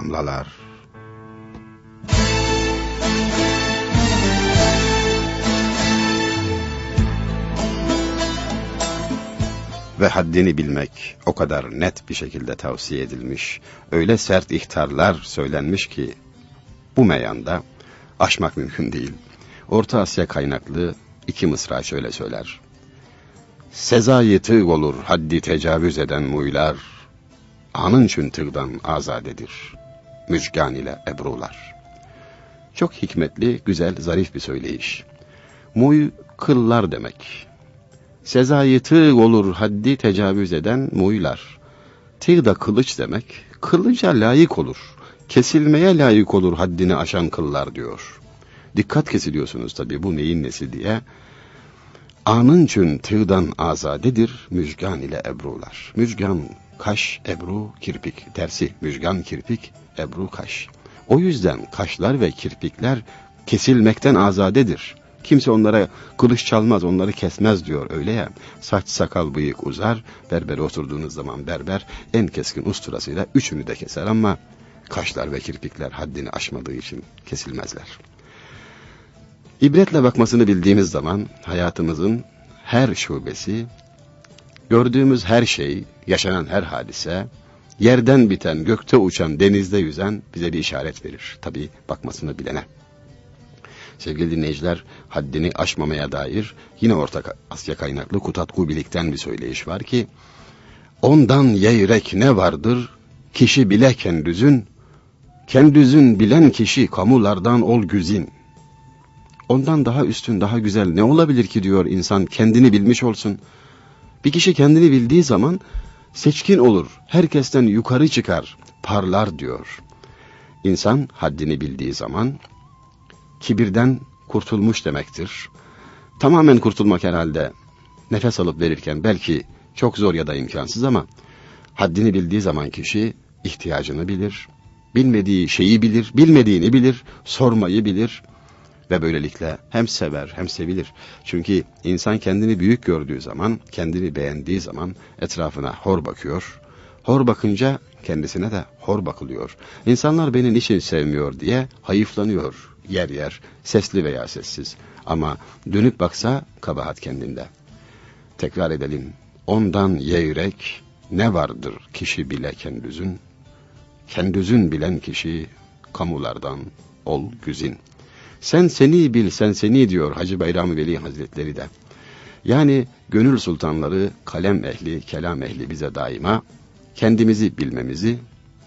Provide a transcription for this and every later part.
damlalar. Ve haddini bilmek o kadar net bir şekilde tavsiye edilmiş, öyle sert ihtarlar söylenmiş ki, bu meyanda aşmak mümkün değil. Orta Asya kaynaklı iki mısra şöyle söyler. Sezayı tığ olur haddi tecavüz eden muylar, anın çün tığdan azadedir, müjgan ile ebrular. Çok hikmetli, güzel, zarif bir söyleyiş. Muy, kıllar demek. Sezayı olur haddi tecavüz eden muylar. Tığ da kılıç demek, kılıca layık olur, kesilmeye layık olur haddini aşan kıllar diyor. Dikkat kesiliyorsunuz tabi bu neyin nesi diye. Anın çün tığdan azadedir müjgan ile ebrular. Müjgan, kaş, ebru, kirpik. Tersi müjgan, kirpik, ebru, kaş. O yüzden kaşlar ve kirpikler kesilmekten azadedir. Kimse onlara kılıç çalmaz, onları kesmez diyor öyle ya. Saç, sakal, bıyık uzar, berbere oturduğunuz zaman berber en keskin usturasıyla üçünü de keser ama kaşlar ve kirpikler haddini aşmadığı için kesilmezler. İbretle bakmasını bildiğimiz zaman hayatımızın her şubesi, gördüğümüz her şey, yaşanan her hadise, yerden biten, gökte uçan, denizde yüzen bize bir işaret verir. Tabii bakmasını bilene. Sevgili dinleyiciler, haddini aşmamaya dair yine Orta Asya kaynaklı Kutat Kubilik'ten bir söyleyiş var ki, Ondan yeyrek ne vardır, kişi bile kendüzün, kendüzün bilen kişi kamulardan ol güzin. Ondan daha üstün, daha güzel ne olabilir ki diyor insan kendini bilmiş olsun. Bir kişi kendini bildiği zaman seçkin olur, herkesten yukarı çıkar, parlar diyor. İnsan haddini bildiği zaman kibirden kurtulmuş demektir. Tamamen kurtulmak herhalde nefes alıp verirken belki çok zor ya da imkansız ama haddini bildiği zaman kişi ihtiyacını bilir, bilmediği şeyi bilir, bilmediğini bilir, sormayı bilir ve böylelikle hem sever hem sevilir. Çünkü insan kendini büyük gördüğü zaman, kendini beğendiği zaman etrafına hor bakıyor. Hor bakınca kendisine de hor bakılıyor. İnsanlar beni niçin sevmiyor diye hayıflanıyor yer yer, sesli veya sessiz. Ama dönüp baksa kabahat kendinde. Tekrar edelim. Ondan yeyrek ne vardır kişi bile kendüzün? Kendüzün bilen kişi kamulardan ol güzin. Sen seni bil sen seni diyor Hacı Bayram Veli Hazretleri de. Yani gönül sultanları, kalem ehli, kelam ehli bize daima kendimizi bilmemizi,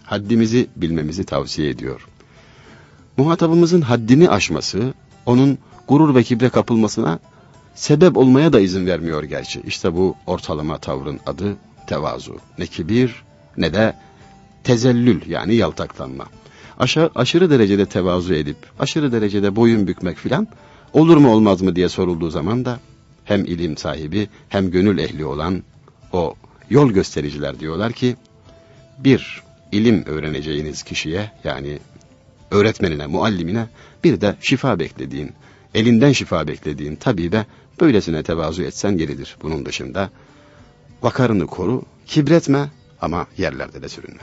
haddimizi bilmemizi tavsiye ediyor. Muhatabımızın haddini aşması, onun gurur ve kibre kapılmasına sebep olmaya da izin vermiyor gerçi. İşte bu ortalama tavrın adı tevazu. Ne kibir ne de tezellül yani yaltaklanma. Aşağı, aşırı derecede tevazu edip, aşırı derecede boyun bükmek filan olur mu olmaz mı diye sorulduğu zaman da hem ilim sahibi hem gönül ehli olan o yol göstericiler diyorlar ki bir ilim öğreneceğiniz kişiye yani öğretmenine, muallimine bir de şifa beklediğin, elinden şifa beklediğin tabibe böylesine tevazu etsen yeridir. Bunun dışında vakarını koru, kibretme ama yerlerde de sürünme.